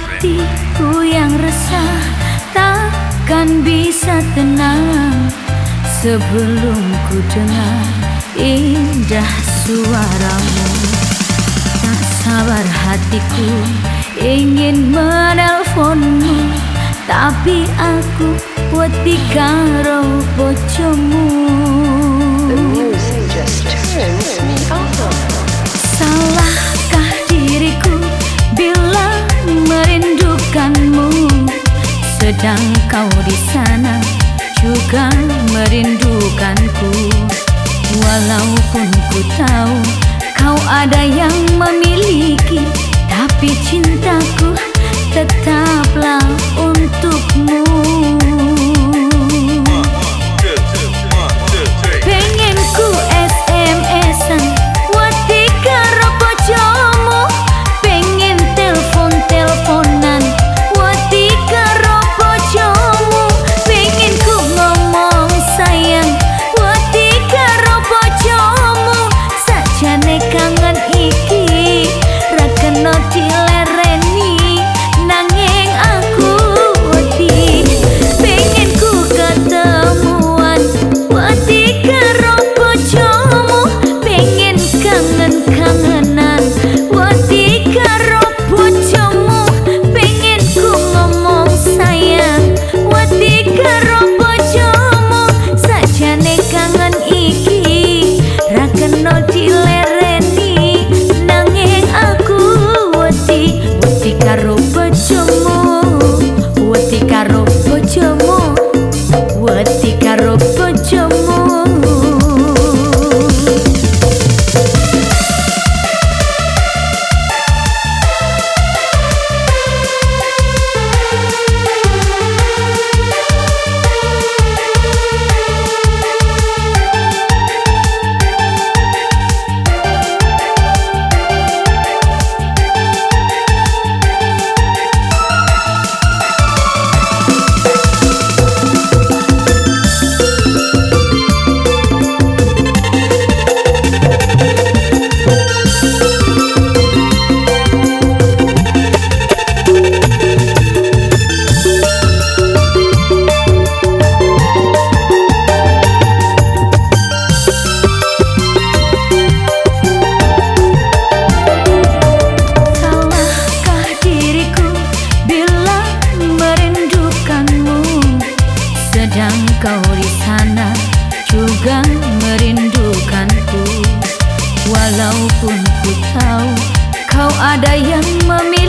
Hatiku yang resah takkan bisa tenang Sebelum ku dengar indah suaramu. Tak sabar hatiku ingin menelponmu Tapi aku wedi karo bojomu Chờ ada yang memiliki